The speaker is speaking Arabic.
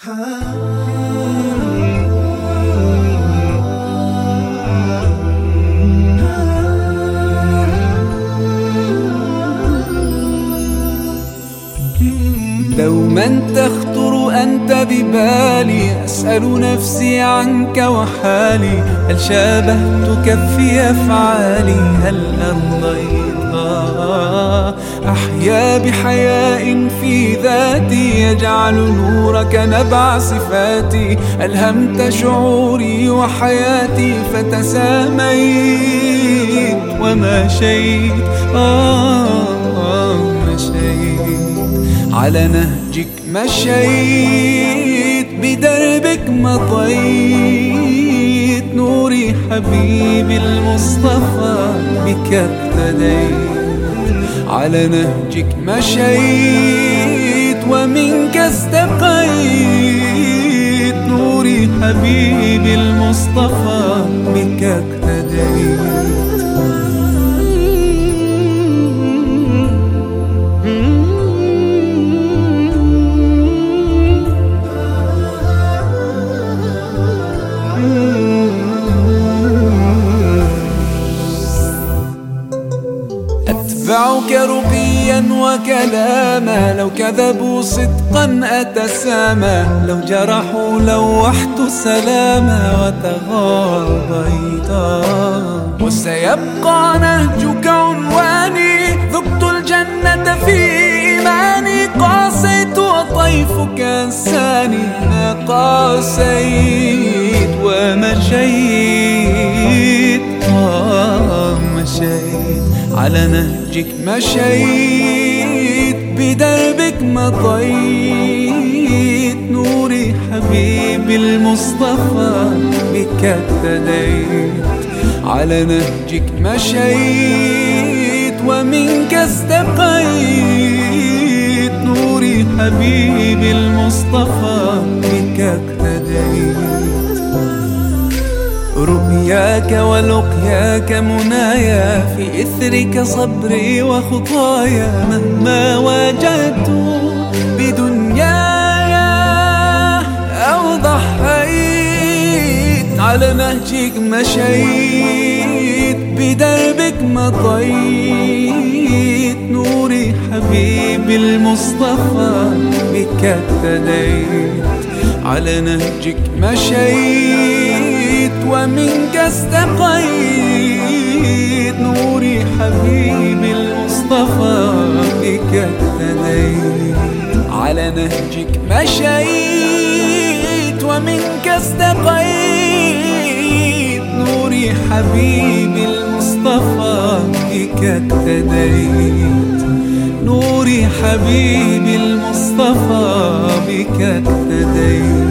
دوما تخطر أنت ببالي أسأل نفسي عنك وحالي هل شابهتك في أفعالي؟ هل أرضيت؟ أحيا بحياء في ذاتي يجعل نورك نبع صفاتي. ألهمت شعوري وحياتي فتساميت وما شيت آه, آه مشيت. على نهجك مشيت بدربك مضيت نوري حبيبي المصطفى بك اقتديت. على نهجك مشيت ومنك استقيت نوري حبيبي المصطفى بك اقتديت. أتبعك رقيا وكلاما لو كذبوا صدقا أتسامى. لو جرحوا لوحت سلاما وتغاضيتا وسيبقى نهجك عنواني ذقت الجنة في إيماني. قاسيت وطيفك أنساني ما قاسيت ومشيت. على نهجك مشيت بدربك مضيت نوري حبيبي المصطفى بك اقتديت. على نهجك مشيت ومنك استقيت. نوري حبيبي المصطفى رؤياك ولقياك منايا في إثرك صبري وخطايا مهما واجهت بدنياي أو ضحيت على نهجك مشيت بدربك مضيت نوري حبيبي المصطفى بك اقتديت على نهجك مشيت ومنك استقيت نوري حبيبي المصطفى بك اقتديت على نهجك مشيت ومنك استقيت نوري حبيبي المصطفى بك اقتديت نوري حبيبي المصطفى بك اقتديت